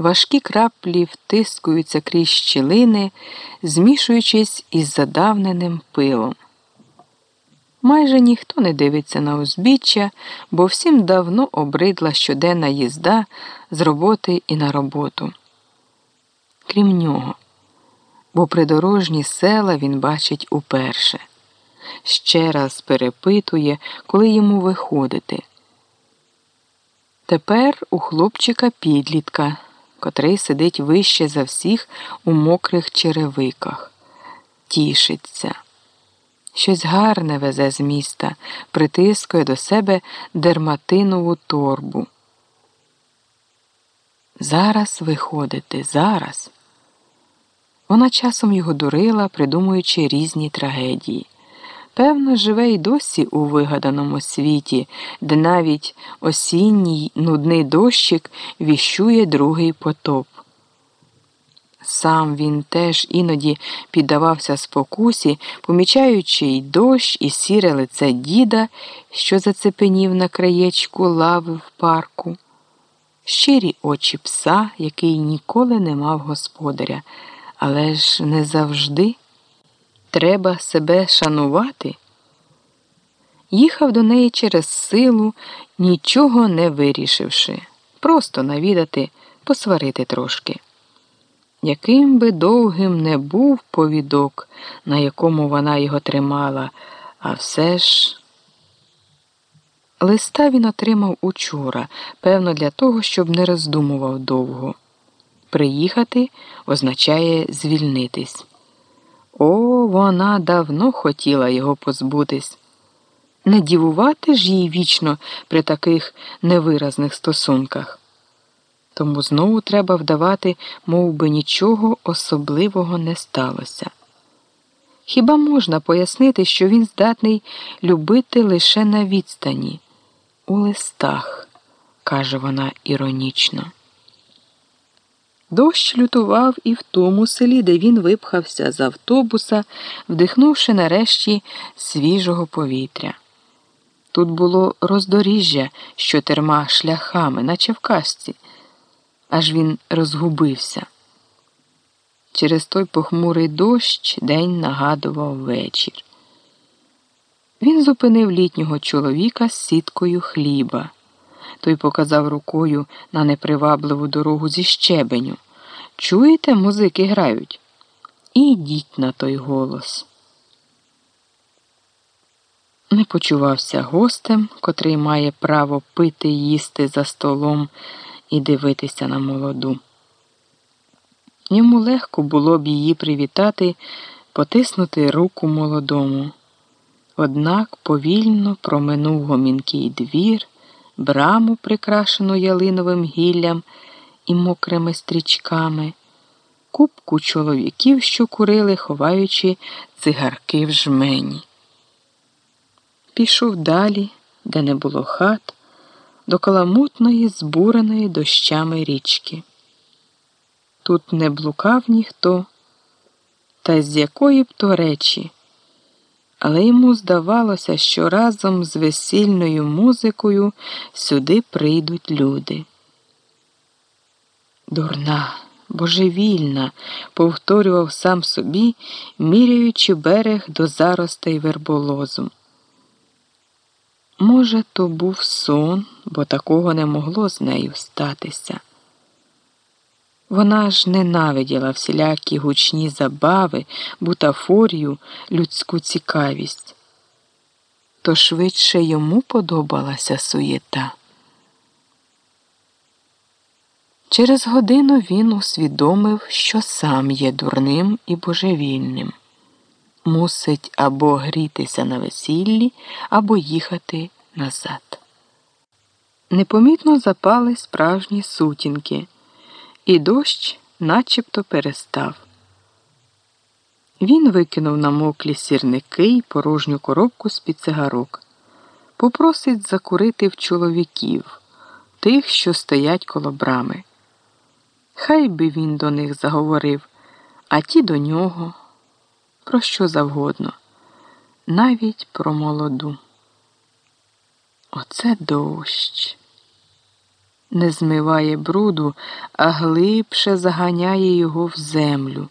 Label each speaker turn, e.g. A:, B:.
A: важкі краплі втискуються крізь щілини, змішуючись із задавненим пилом. Майже ніхто не дивиться на узбіччя, бо всім давно обридла щоденна їзда з роботи і на роботу. Крім нього, бо придорожні села він бачить уперше, ще раз перепитує, коли йому виходити. Тепер у хлопчика підлітка, котрий сидить вище за всіх у мокрих черевиках, тішиться. Щось гарне везе з міста, притискує до себе дерматинову торбу. Зараз виходити, зараз. Вона часом його дурила, придумуючи різні трагедії. Певно, живе й досі у вигаданому світі, де навіть осінній нудний дощик віщує другий потоп. Сам він теж іноді піддавався спокусі, помічаючи й дощ, і сіре лице діда, що зацепенів на краєчку лави в парку, щирі очі пса, який ніколи не мав господаря, але ж не завжди треба себе шанувати. Їхав до неї через силу, нічого не вирішивши, просто навідати, посварити трошки яким би довгим не був повідок, на якому вона його тримала, а все ж. Листа він отримав учора, певно, для того, щоб не роздумував довго. Приїхати означає звільнитись. О, вона давно хотіла його позбутись. Не дівувати ж їй вічно при таких невиразних стосунках тому знову треба вдавати, мов би нічого особливого не сталося. Хіба можна пояснити, що він здатний любити лише на відстані, у листах, каже вона іронічно. Дощ лютував і в тому селі, де він випхався з автобуса, вдихнувши нарешті свіжого повітря. Тут було роздоріжжя з чотирма шляхами, наче в казці аж він розгубився. Через той похмурий дощ день нагадував вечір. Він зупинив літнього чоловіка з сіткою хліба. Той показав рукою на непривабливу дорогу зі щебеню. Чуєте, музики грають? Ідіть на той голос. Не почувався гостем, котрий має право пити їсти за столом і дивитися на молоду. Йому легко було б її привітати, потиснути руку молодому. Однак повільно проминув гомінкий двір, браму, прикрашену ялиновим гіллям і мокрими стрічками, купку чоловіків, що курили, ховаючи цигарки в жмені. Пішов далі, де не було хат до каламутної, збуреної дощами річки. Тут не блукав ніхто, та з якої б то речі, але йому здавалося, що разом з весільною музикою сюди прийдуть люди. Дурна, божевільна, повторював сам собі, міряючи берег до заростей верболозу. Може, то був сон, бо такого не могло з нею статися. Вона ж ненавиділа всілякі гучні забави, бутафорію, людську цікавість. То швидше йому подобалася суєта. Через годину він усвідомив, що сам є дурним і божевільним мусить або грітися на весіллі, або їхати назад. Непомітно запали справжні сутінки, і дощ начебто перестав. Він викинув на моклі сірники й порожню коробку з під цигарок. Попросить закурити в чоловіків, тих, що стоять коло брами. Хай би він до них заговорив, а ті до нього про що завгодно, навіть про молоду. Оце дощ. Не змиває бруду, а глибше заганяє його в землю.